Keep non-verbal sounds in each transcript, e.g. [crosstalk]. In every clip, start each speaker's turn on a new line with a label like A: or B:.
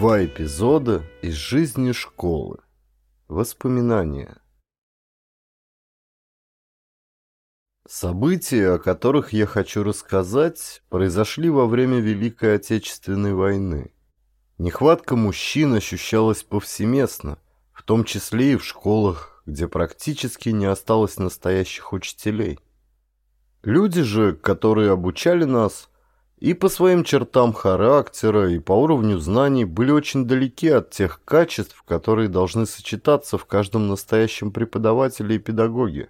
A: Два эпизода из жизни школы. Воспоминания. События, о которых я хочу рассказать, произошли во время Великой Отечественной войны. Нехватка мужчин ощущалась повсеместно, в том числе и в школах, где практически не осталось настоящих учителей. Люди же, которые обучали нас, и по своим чертам характера, и по уровню знаний были очень далеки от тех качеств, которые должны сочетаться в каждом настоящем преподавателе и педагоге.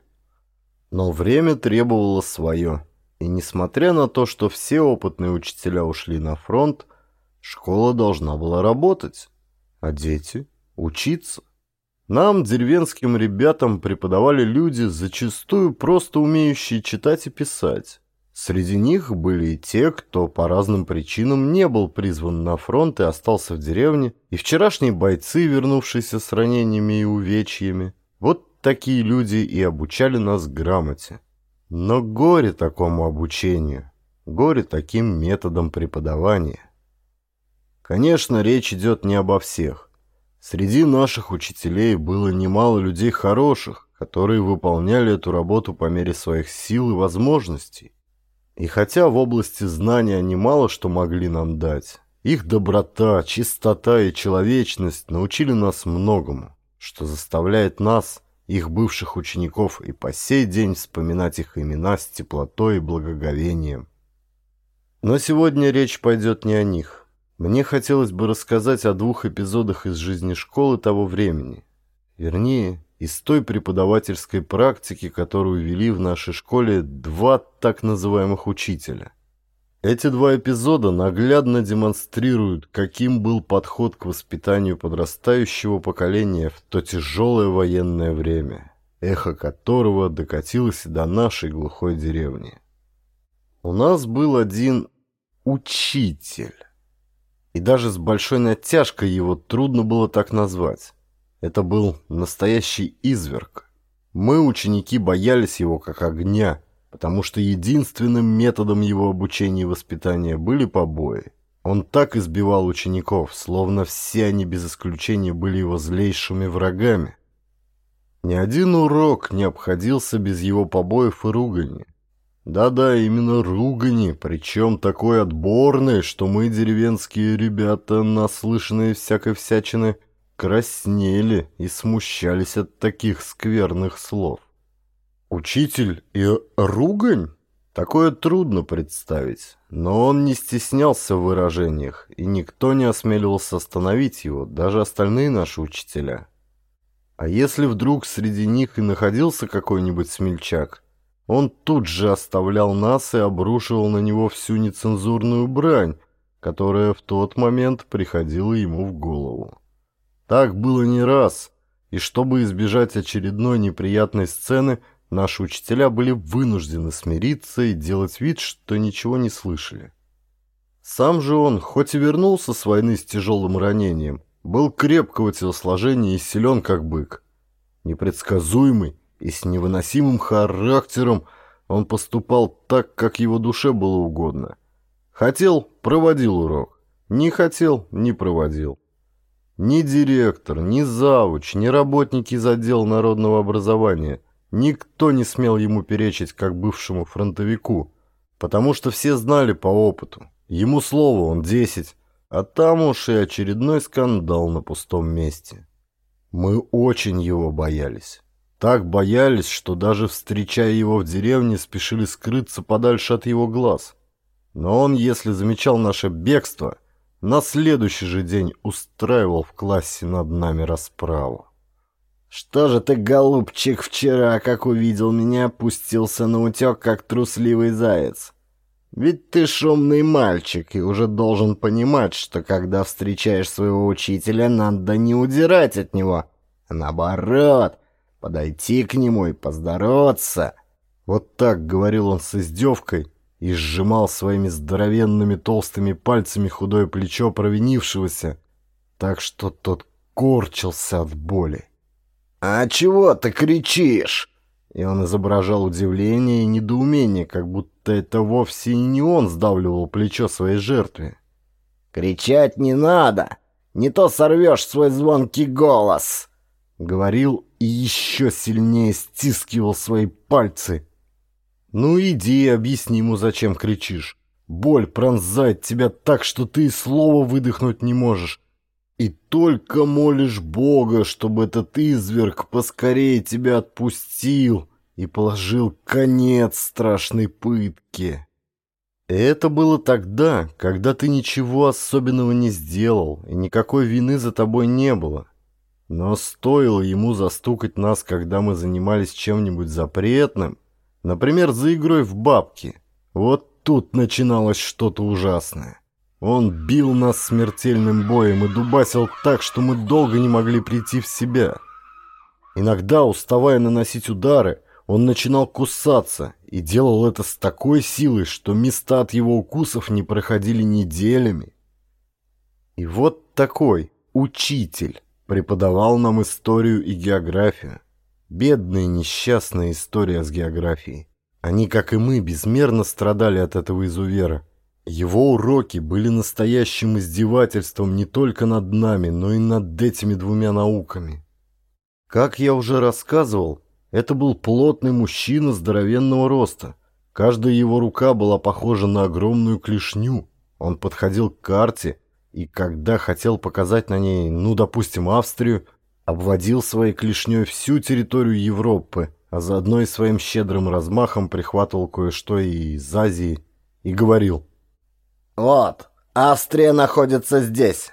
A: Но время требовало свое, и несмотря на то, что все опытные учителя ушли на фронт, школа должна была работать, а дети – учиться. Нам, деревенским ребятам, преподавали люди, зачастую просто умеющие читать и писать. Среди них были и те, кто по разным причинам не был призван на фронт и остался в деревне, и вчерашние бойцы, вернувшиеся с ранениями и увечьями. Вот такие люди и обучали нас грамоте. Но горе такому обучению, горе таким методам преподавания. Конечно, речь идет не обо всех. Среди наших учителей было немало людей хороших, которые выполняли эту работу по мере своих сил и возможностей. И хотя в области знания они мало что могли нам дать, их доброта, чистота и человечность научили нас многому, что заставляет нас, их бывших учеников, и по сей день вспоминать их имена с теплотой и благоговением. Но сегодня речь пойдет не о них. Мне хотелось бы рассказать о двух эпизодах из жизни школы того времени. Вернее, из той преподавательской практики, которую вели в нашей школе два так называемых учителя. Эти два эпизода наглядно демонстрируют, каким был подход к воспитанию подрастающего поколения в то тяжелое военное время, эхо которого докатилось до нашей глухой деревни. У нас был один учитель, и даже с большой натяжкой его трудно было так назвать. Это был настоящий изверг. Мы, ученики, боялись его как огня, потому что единственным методом его обучения и воспитания были побои. Он так избивал учеников, словно все они без исключения были его злейшими врагами. Ни один урок не обходился без его побоев и ругани. Да-да, именно ругани, причем такой отборной, что мы, деревенские ребята, наслышанные всякой всячины, краснели и смущались от таких скверных слов. Учитель и ругань? Такое трудно представить, но он не стеснялся в выражениях, и никто не осмеливался остановить его, даже остальные наши учителя. А если вдруг среди них и находился какой-нибудь смельчак, он тут же оставлял нас и обрушивал на него всю нецензурную брань, которая в тот момент приходила ему в голову. Так было не раз, и чтобы избежать очередной неприятной сцены, наши учителя были вынуждены смириться и делать вид, что ничего не слышали. Сам же он, хоть и вернулся с войны с тяжелым ранением, был крепкого телосложения и силен как бык. Непредсказуемый и с невыносимым характером он поступал так, как его душе было угодно. Хотел – проводил урок, не хотел – не проводил. Ни директор, ни завуч, ни работники из отдела народного образования, никто не смел ему перечить как бывшему фронтовику, потому что все знали по опыту. Ему слово, он десять, а там уж и очередной скандал на пустом месте. Мы очень его боялись. Так боялись, что даже встречая его в деревне, спешили скрыться подальше от его глаз. Но он, если замечал наше бегство – на следующий же день устраивал в классе над нами расправу.
B: «Что же ты, голубчик, вчера, как увидел меня, пустился на утек, как трусливый заяц? Ведь ты шумный мальчик и уже должен понимать, что когда встречаешь своего учителя, надо не удирать от него, а наоборот, подойти к нему и поздороваться».
A: Вот так говорил он с издевкой, и сжимал своими здоровенными толстыми пальцами худое плечо провинившегося, так что тот корчился от боли.
B: «А чего ты кричишь?»
A: И он изображал удивление и недоумение, как будто это вовсе не он сдавливал плечо своей жертве.
B: «Кричать не надо. Не то сорвешь свой звонкий голос!» Говорил и еще сильнее стискивал свои пальцы.
A: «Ну иди, объясни ему, зачем кричишь. Боль пронзает тебя так, что ты и слова выдохнуть не можешь. И только молишь Бога, чтобы этот изверг поскорее тебя отпустил и положил конец страшной пытке. Это было тогда, когда ты ничего особенного не сделал, и никакой вины за тобой не было. Но стоило ему застукать нас, когда мы занимались чем-нибудь запретным, например, за игрой в бабки, вот тут начиналось что-то ужасное. Он бил нас смертельным боем и дубасил так, что мы долго не могли прийти в себя. Иногда, уставая наносить удары, он начинал кусаться и делал это с такой силой, что места от его укусов не проходили неделями. И вот такой учитель преподавал нам историю и географию. Бедная несчастная история с географией. Они, как и мы, безмерно страдали от этого изувера. Его уроки были настоящим издевательством не только над нами, но и над этими двумя науками. Как я уже рассказывал, это был плотный мужчина здоровенного роста. Каждая его рука была похожа на огромную клешню. Он подходил к карте и, когда хотел показать на ней, ну, допустим, Австрию, обводил своей клешней всю территорию Европы, а заодно и своим щедрым размахом прихватывал кое-что и из Азии и говорил –
B: «Вот, Австрия находится здесь».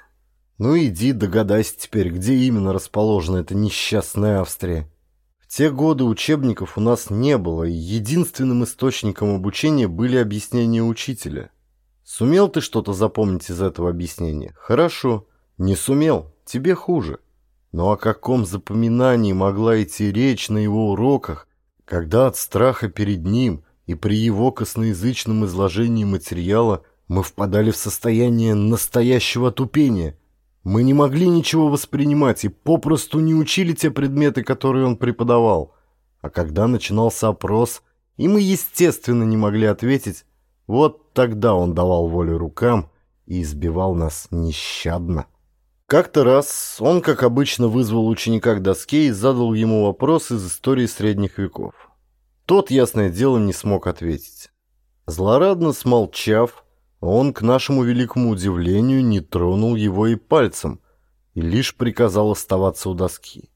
A: «Ну иди догадайся теперь, где именно расположена эта несчастная Австрия». В те годы учебников у нас не было, и единственным источником обучения были объяснения учителя. Сумел ты что-то запомнить из этого объяснения? Хорошо. Не сумел? Тебе хуже. Но о каком запоминании могла идти речь на его уроках, когда от страха перед ним и при его косноязычном изложении материала – мы впадали в состояние настоящего тупения. Мы не могли ничего воспринимать и попросту не учили те предметы, которые он преподавал. А когда начинался опрос, и мы, естественно, не могли ответить, вот тогда он давал волю рукам и избивал нас нещадно. Как-то раз он, как обычно, вызвал ученика к доске и задал ему вопрос из истории средних веков. Тот, ясное дело, не смог ответить. Злорадно смолчав, он, к нашему великому удивлению, не тронул его и пальцем, и лишь приказал оставаться у доски.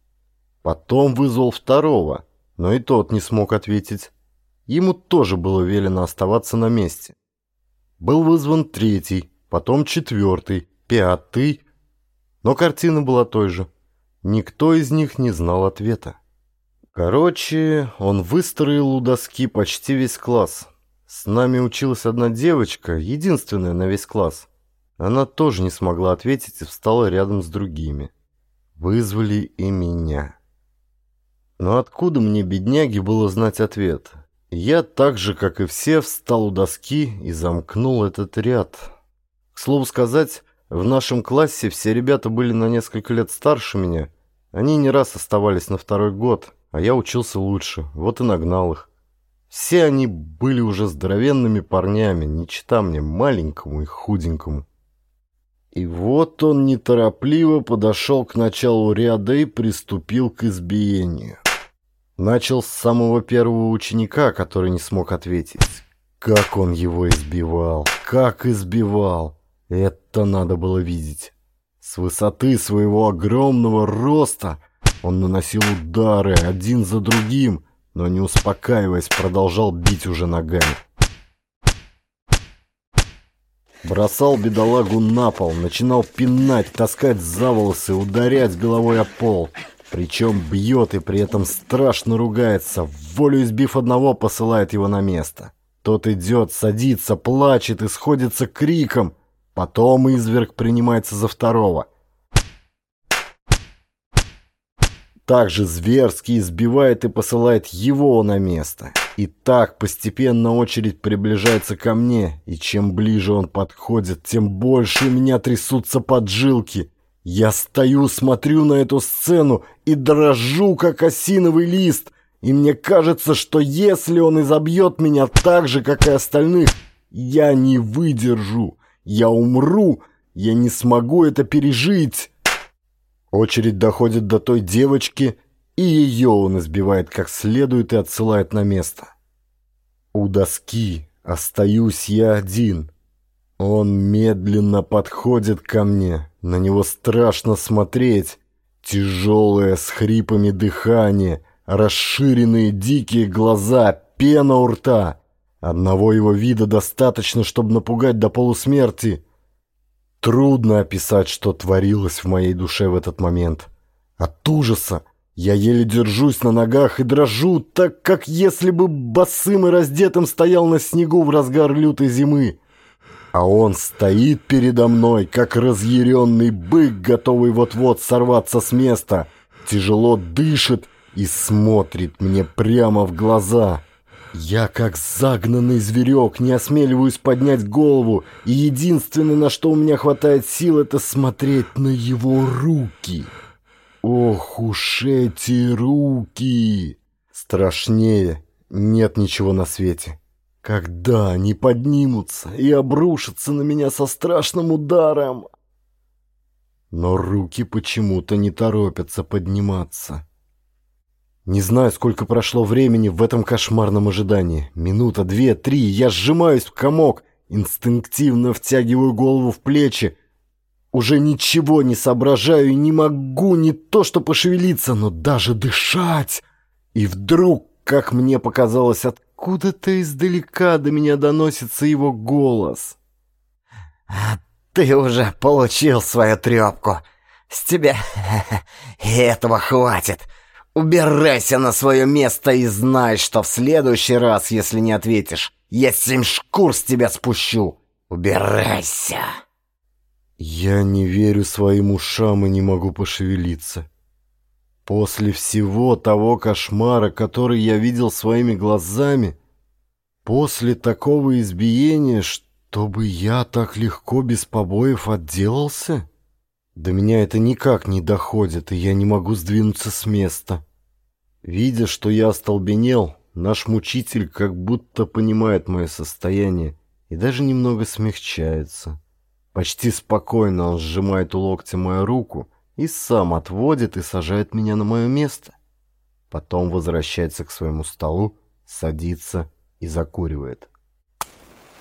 A: Потом вызвал второго, но и тот не смог ответить. Ему тоже было велено оставаться на месте. Был вызван третий, потом четвертый, пятый, но картина была той же. Никто из них не знал ответа. Короче, он выстроил у доски почти весь класс, с нами училась одна девочка, единственная на весь класс. Она тоже не смогла ответить и встала рядом с другими. Вызвали и меня. Но откуда мне, бедняги, было знать ответ? Я так же, как и все, встал у доски и замкнул этот ряд. К слову сказать, в нашем классе все ребята были на несколько лет старше меня. Они не раз оставались на второй год, а я учился лучше, вот и нагнал их. Все они были уже здоровенными парнями, не чита мне маленькому и худенькому. И вот он неторопливо подошел к началу ряда и приступил к избиению. Начал с самого первого ученика, который не смог ответить. Как он его избивал, как избивал. Это надо было видеть. С высоты своего огромного роста он наносил удары один за другим, но не успокаиваясь, продолжал бить уже ногами. Бросал бедолагу на пол, начинал пинать, таскать за волосы, ударять головой о пол. Причем бьет и при этом страшно ругается, волю избив одного, посылает его на место. Тот идет, садится, плачет и сходится криком. Потом изверг принимается за второго. также зверски избивает и посылает его на место. И так постепенно очередь приближается ко мне, и чем ближе он подходит, тем больше у меня трясутся поджилки. Я стою, смотрю на эту сцену и дрожу, как осиновый лист, и мне кажется, что если он изобьет меня так же, как и остальных, я не выдержу, я умру,
B: Я не смогу это пережить. Очередь доходит до той девочки, и ее он избивает как следует и отсылает на место. У доски остаюсь я один. Он медленно подходит ко мне, на него страшно смотреть. Тяжелое с хрипами дыхание, расширенные дикие глаза, пена у рта. Одного его вида достаточно, чтобы напугать до полусмерти. Трудно описать, что творилось в моей душе в этот момент. От ужаса я еле держусь на ногах и дрожу, так как если бы босым и раздетым стоял на снегу в разгар лютой зимы. А он стоит передо мной, как разъяренный бык, готовый вот-вот сорваться с места, тяжело дышит и смотрит мне прямо в глаза. Я, как загнанный зверек, не осмеливаюсь поднять голову, и единственное, на что у меня хватает сил, это смотреть на его руки. Ох уж эти руки! Страшнее нет ничего на свете. Когда они поднимутся и обрушатся на меня со страшным ударом? Но руки почему-то не торопятся подниматься. Не знаю, сколько прошло времени в этом кошмарном ожидании. Минута, две, три. Я сжимаюсь в комок, инстинктивно втягиваю голову в плечи. Уже ничего не соображаю и не могу не то что пошевелиться, но даже дышать. И вдруг, как мне показалось, от Откуда-то издалека до меня доносится его голос.
C: А «Ты уже получил свою трепку. С тебя [laughs] этого хватит. Убирайся на свое место и знай, что в следующий раз, если не ответишь, я семь шкур с тебя спущу. Убирайся!»
B: Я не верю своим ушам и не могу пошевелиться. После всего того кошмара, который я видел своими глазами, после такого избиения, чтобы я так легко без побоев отделался? До меня это никак не доходит, и я не могу сдвинуться с места. Видя, что я остолбенел, наш мучитель как будто понимает мое состояние и даже немного смягчается. Почти спокойно он сжимает у локтя мою руку — и сам отводит и сажает меня на мое место. Потом возвращается к своему столу, садится и закуривает.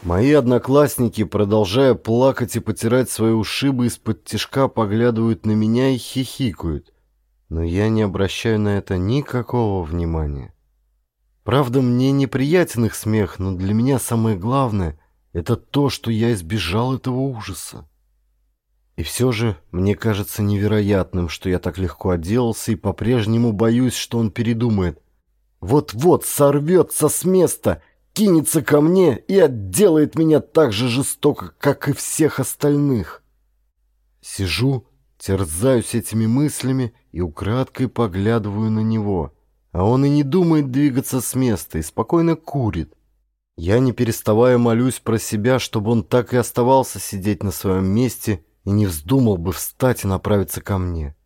B: Мои одноклассники, продолжая плакать и потирать свои ушибы, из-под тишка поглядывают на меня и хихикают, но я не обращаю на это никакого внимания. Правда, мне неприятен их смех, но для меня самое главное — это то, что я избежал этого ужаса. И все же мне кажется невероятным, что я так легко отделался и по-прежнему боюсь, что он передумает. Вот-вот сорвется с места, кинется ко мне и отделает меня так же жестоко, как и всех остальных. Сижу, терзаюсь этими мыслями и украдкой поглядываю на него. А он и не думает двигаться с места и спокойно курит. Я не переставая молюсь про себя, чтобы он так и оставался сидеть на своем месте и не вздумал бы встать и направиться ко мне.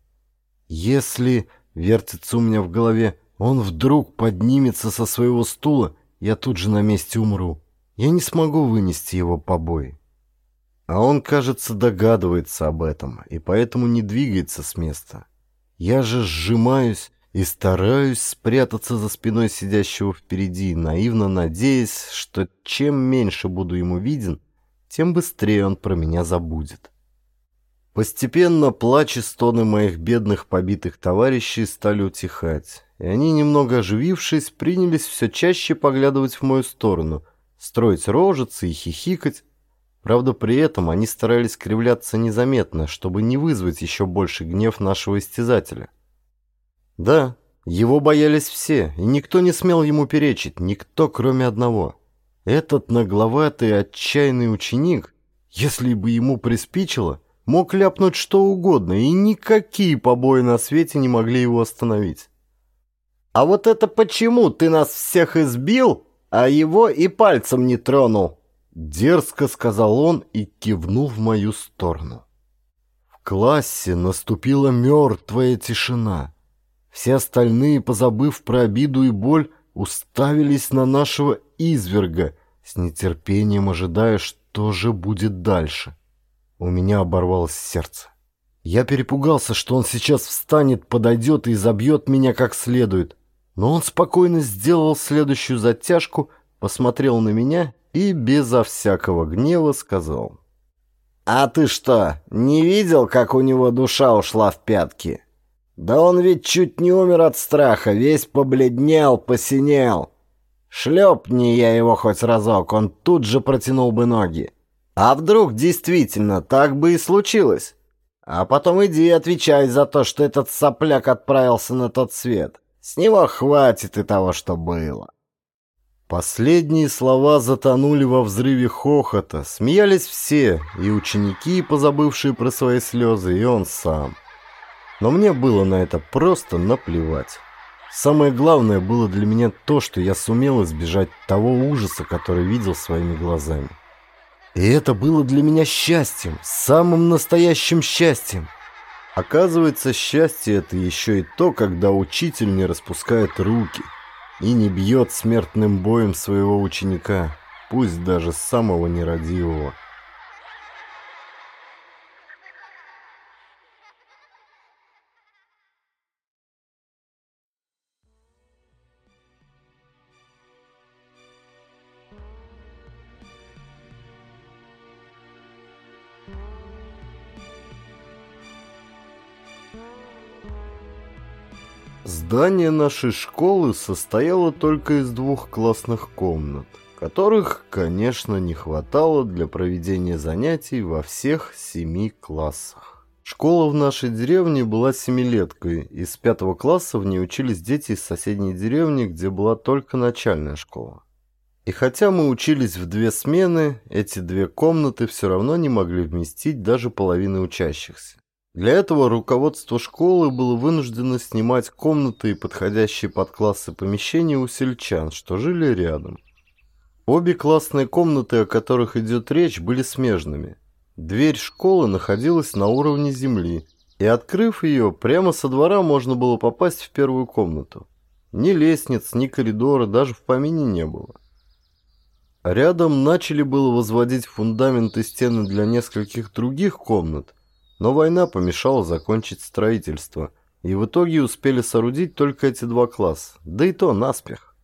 B: Если, вертится у меня в голове, он вдруг поднимется со своего стула, я тут же на месте умру. Я не смогу вынести его побои. А он, кажется, догадывается об этом, и поэтому не двигается с места. Я же сжимаюсь и стараюсь спрятаться за спиной сидящего впереди, наивно надеясь, что чем меньше буду ему виден, тем быстрее он про меня забудет. Постепенно плач и стоны моих бедных побитых товарищей стали утихать, и они, немного оживившись, принялись все чаще поглядывать в мою сторону, строить рожицы и хихикать. Правда, при этом они старались кривляться незаметно, чтобы не вызвать еще больше гнев нашего истязателя. Да, его боялись все, и никто не смел ему перечить, никто, кроме одного. Этот нагловатый, отчаянный ученик, если бы ему приспичило, мог ляпнуть что угодно, и никакие побои на свете не могли его остановить. «А вот это почему ты нас всех избил, а его и пальцем не тронул?» Дерзко сказал он и кивнул в мою сторону. В классе наступила мертвая тишина. Все остальные, позабыв про обиду и боль, уставились на нашего изверга, с нетерпением ожидая, что же будет дальше.
A: У меня оборвалось сердце. Я перепугался, что он сейчас встанет, подойдет и забьет меня как следует. Но он спокойно сделал следующую затяжку, посмотрел на меня и безо всякого гнева сказал.
B: «А ты что, не видел, как у него душа ушла в пятки? Да он ведь чуть не умер от страха, весь побледнел, посинел. Шлепни я его хоть разок, он тут же протянул бы ноги. А вдруг действительно так бы и случилось?» А потом иди отвечай за то, что этот сопляк отправился на тот свет. С него хватит и того, что было.
A: Последние слова затонули во взрыве хохота. Смеялись все, и ученики, позабывшие про свои слезы, и он сам. Но мне было на это просто наплевать. Самое главное было для меня то, что я сумел избежать того ужаса, который видел своими глазами. И это было для меня счастьем, самым настоящим счастьем. Оказывается, счастье — это еще и то, когда учитель не распускает руки и не бьет смертным боем своего ученика, пусть даже самого нерадивого. Здание нашей школы состояло только из двух классных комнат, которых, конечно, не хватало для проведения занятий во всех семи классах. Школа в нашей деревне была семилеткой, и с пятого класса в ней учились дети из соседней деревни, где была только начальная школа. И хотя мы учились в две смены, эти две комнаты все равно не могли вместить даже половины учащихся. Для этого руководство школы было вынуждено снимать комнаты и подходящие под классы помещения у сельчан, что жили рядом. Обе классные комнаты, о которых идет речь, были смежными. Дверь школы находилась на уровне земли, и, открыв ее, прямо со двора можно было попасть в первую комнату. Ни лестниц, ни коридора даже в помине не было. Рядом начали было возводить фундамент и стены для нескольких других комнат, но война помешала закончить строительство, и в итоге успели соорудить только эти два класса, да и то наспех.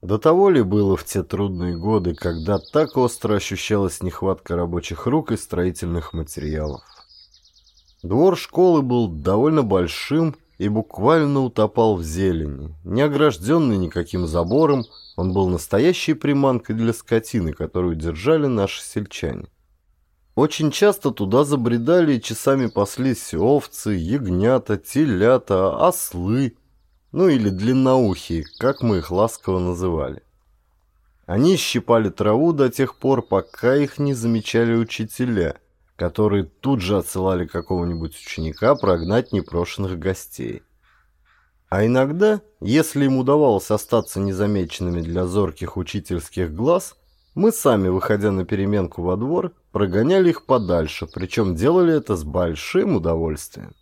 A: До того ли было в те трудные годы, когда так остро ощущалась нехватка рабочих рук и строительных материалов? Двор школы был довольно большим и буквально утопал в зелени. Не огражденный никаким забором, он был настоящей приманкой для скотины, которую держали наши сельчане. Очень часто туда забредали и часами паслись овцы, ягнята, телята, ослы, ну или длинноухие, как мы их ласково называли. Они щипали траву до тех пор, пока их не замечали учителя, которые тут же отсылали какого-нибудь ученика прогнать непрошенных гостей. А иногда, если им удавалось остаться незамеченными для зорких учительских глаз – мы сами, выходя на переменку во двор, прогоняли их подальше, причем делали это с большим удовольствием.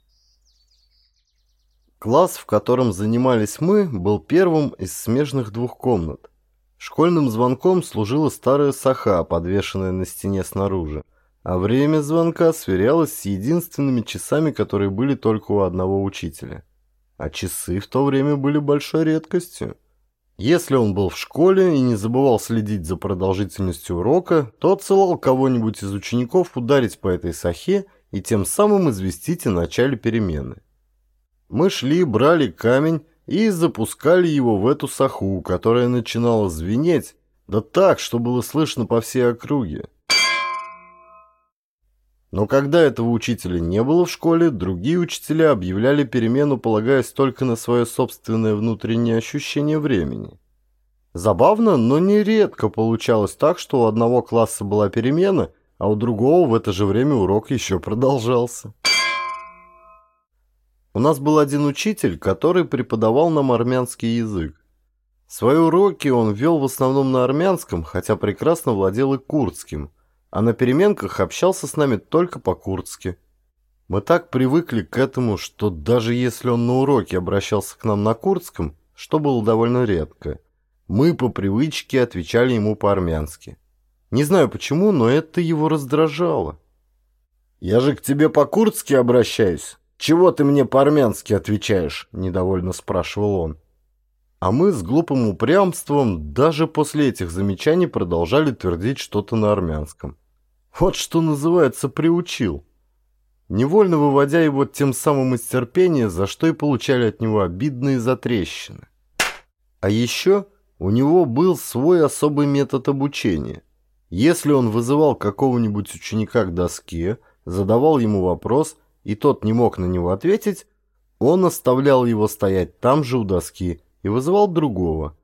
A: Класс, в котором занимались мы, был первым из смежных двух комнат. Школьным звонком служила старая саха, подвешенная на стене снаружи, а время звонка сверялось с единственными часами, которые были только у одного учителя. А часы в то время были большой редкостью. Если он был в школе и не забывал следить за продолжительностью урока, то отсылал кого-нибудь из учеников ударить по этой сахе и тем самым известить о начале перемены. Мы шли, брали камень и запускали его в эту саху, которая начинала звенеть, да так, что было слышно по всей округе. Но когда этого учителя не было в школе, другие учителя объявляли перемену, полагаясь только на свое собственное внутреннее ощущение времени. Забавно, но нередко получалось так, что у одного класса была перемена, а у другого в это же время урок еще продолжался. У нас был один учитель, который преподавал нам армянский язык. Свои уроки он вел в основном на армянском, хотя прекрасно владел и курдским – а на переменках общался с нами только по-курдски. Мы так привыкли к этому, что даже если он на уроке обращался к нам на курдском, что было довольно редко, мы по привычке отвечали ему по-армянски. Не знаю почему, но это его раздражало.
B: «Я же к тебе по-курдски обращаюсь. Чего ты мне по-армянски отвечаешь?» — недовольно спрашивал он. А мы с глупым упрямством даже после этих замечаний продолжали твердить что-то на армянском. Вот что называется приучил. Невольно выводя его тем самым из терпения, за что и получали от него обидные затрещины. А еще у него был свой особый метод обучения. Если он вызывал какого-нибудь ученика к доске, задавал ему вопрос, и тот не мог на него ответить, он оставлял его стоять там же у доски и вызывал другого.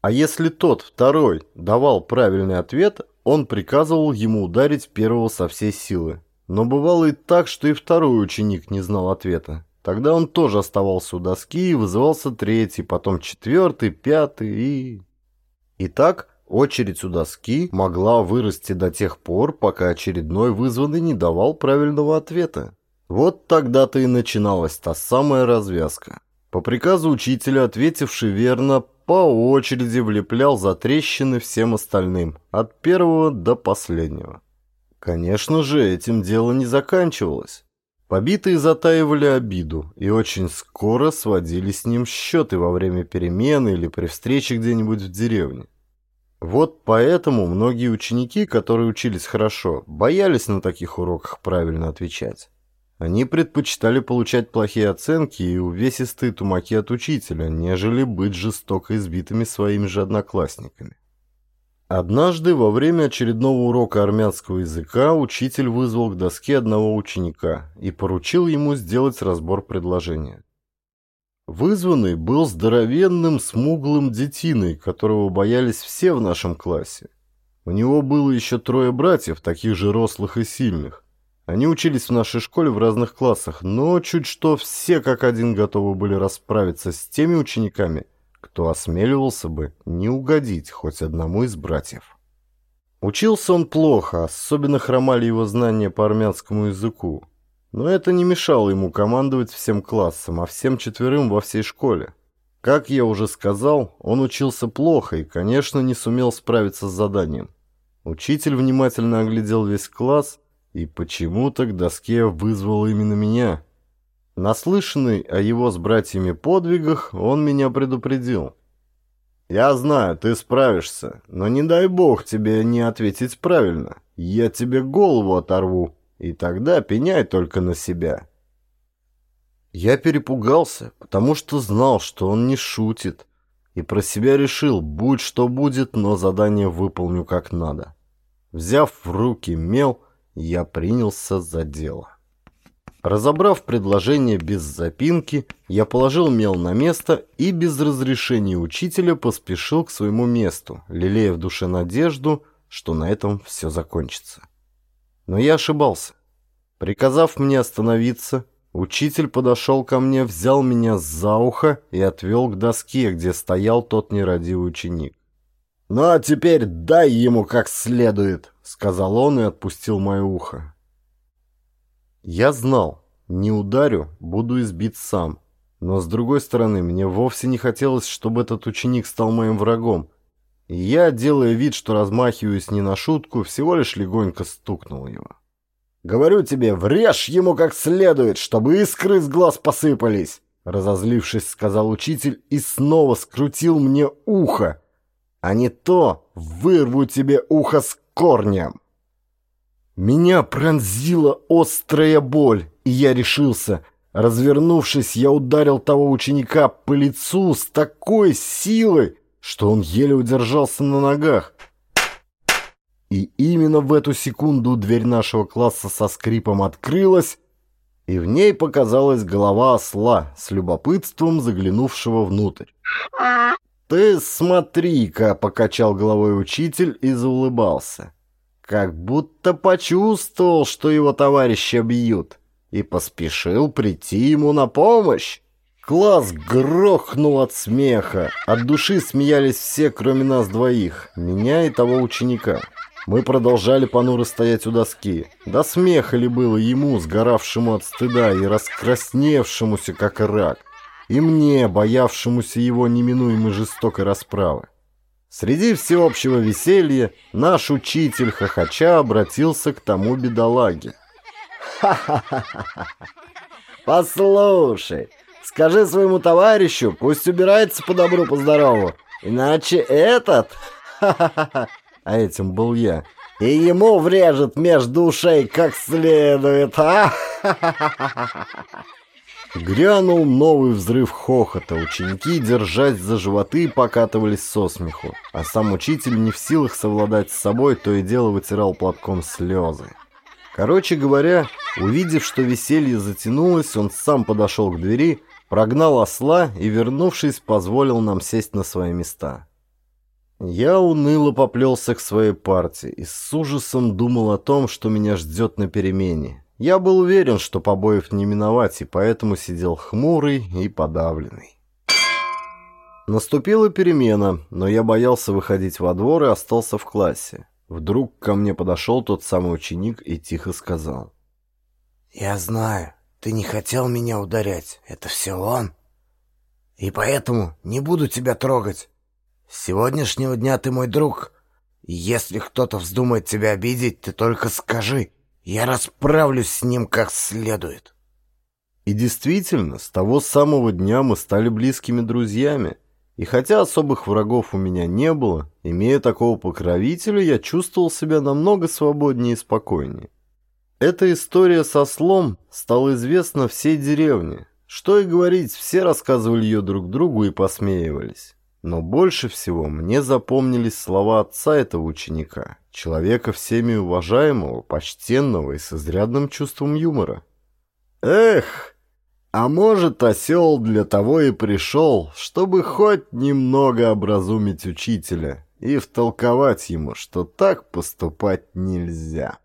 B: А если тот, второй, давал правильный ответ, он приказывал ему ударить первого со всей силы. Но бывало и так, что и второй ученик не знал ответа. Тогда он тоже оставался у доски и вызывался третий, потом четвертый, пятый и... Итак, очередь у доски могла вырасти до тех пор, пока очередной вызванный не давал правильного ответа. Вот тогда-то и начиналась та самая развязка. По приказу учителя, ответивший верно, по очереди влеплял за трещины всем остальным, от первого до последнего. Конечно же, этим дело не заканчивалось. Побитые затаивали обиду и очень скоро сводили с ним счеты во время перемены или при встрече где-нибудь в деревне. Вот поэтому многие ученики, которые учились хорошо, боялись на таких уроках правильно отвечать. Они предпочитали получать плохие оценки и увесистые тумаки от учителя, нежели быть жестоко избитыми своими же одноклассниками. Однажды во время очередного урока армянского языка учитель вызвал к доске одного ученика и поручил ему сделать разбор предложения. Вызванный был здоровенным, смуглым детиной, которого боялись все в нашем классе. У него было еще трое братьев, таких же рослых и сильных. Они учились в нашей школе в разных классах, но чуть что все как один готовы были расправиться с теми учениками, кто осмеливался бы не угодить хоть одному из братьев. Учился он плохо, особенно хромали его знания по армянскому языку. Но это не мешало ему командовать всем классом, а всем четверым во всей школе. Как я уже сказал, он учился плохо и, конечно, не сумел справиться с заданием. Учитель внимательно оглядел весь класс и почему-то к доске вызвал именно меня. Наслышанный о его с братьями подвигах, он меня предупредил. «Я знаю, ты справишься, но не дай бог тебе не ответить правильно. Я тебе голову оторву, и тогда пеняй только на себя». Я перепугался, потому что знал, что он не шутит, и про себя решил, будь что будет, но задание выполню как надо. Взяв в руки мел, я принялся за дело. Разобрав предложение без запинки, я положил мел на место и без разрешения учителя поспешил к своему месту, лелея в душе надежду, что на этом все закончится. Но я ошибался. Приказав мне остановиться, учитель подошел ко мне, взял меня за ухо и отвел к доске, где стоял тот нерадивый ученик. «Ну а теперь дай ему как следует», — сказал он и отпустил мое ухо. Я знал, не ударю, буду избит сам. Но с другой стороны, мне вовсе не хотелось, чтобы этот ученик стал моим врагом. И я, делая вид, что размахиваюсь не на шутку, всего лишь легонько стукнул его. «Говорю тебе, врежь ему как следует, чтобы искры из глаз посыпались!» Разозлившись, сказал учитель и снова скрутил мне ухо, а не то вырву тебе ухо с корнем. Меня пронзила острая боль, и я решился. Развернувшись, я ударил того ученика по лицу с такой силой, что он еле удержался на ногах. И именно в эту секунду дверь нашего класса со скрипом открылась, и в ней показалась голова осла с любопытством заглянувшего внутрь. «Ты смотри-ка!» — покачал головой учитель и заулыбался. Как будто почувствовал, что его товарища бьют, и поспешил прийти ему на помощь. Класс грохнул от смеха. От души смеялись все, кроме нас двоих, меня и того ученика. Мы продолжали понуро стоять у доски. До смеха ли было ему, сгоравшему от стыда и раскрасневшемуся, как рак и мне, боявшемуся его неминуемой жестокой расправы. Среди всеобщего веселья наш учитель хохоча обратился к тому бедолаге. Послушай, скажи своему товарищу, пусть убирается по добру, по здорову. Иначе этот... А этим был я. И ему врежет между ушей как следует, а?
A: Грянул новый взрыв хохота. Ученики, держась за животы, покатывались со смеху. А сам учитель не в силах совладать с собой, то и дело вытирал платком слезы. Короче говоря, увидев, что веселье затянулось, он сам подошел к двери, прогнал осла и, вернувшись, позволил нам сесть на свои места. Я уныло поплелся к своей партии и с ужасом думал о том, что меня ждет на перемене. Я был уверен, что побоев не миновать, и поэтому сидел хмурый и подавленный. Наступила перемена, но я боялся выходить во двор и остался в классе. Вдруг ко мне подошел тот самый ученик и тихо сказал.
C: «Я знаю, ты не хотел меня ударять, это все он. И поэтому не буду тебя трогать. С сегодняшнего дня ты мой друг. И если кто-то вздумает тебя обидеть, ты только скажи, я расправлюсь с ним как следует.
A: И действительно, с того самого дня мы стали близкими друзьями. И хотя особых врагов у меня не было, имея такого покровителя, я чувствовал себя намного свободнее и спокойнее. Эта история со слом стала известна всей деревне. Что и говорить, все рассказывали ее друг другу и посмеивались. Но больше всего мне запомнились слова отца этого ученика, человека всеми уважаемого, почтенного и с изрядным чувством юмора. «Эх, а может, осел для того и пришел, чтобы хоть немного образумить учителя и втолковать ему, что так поступать нельзя».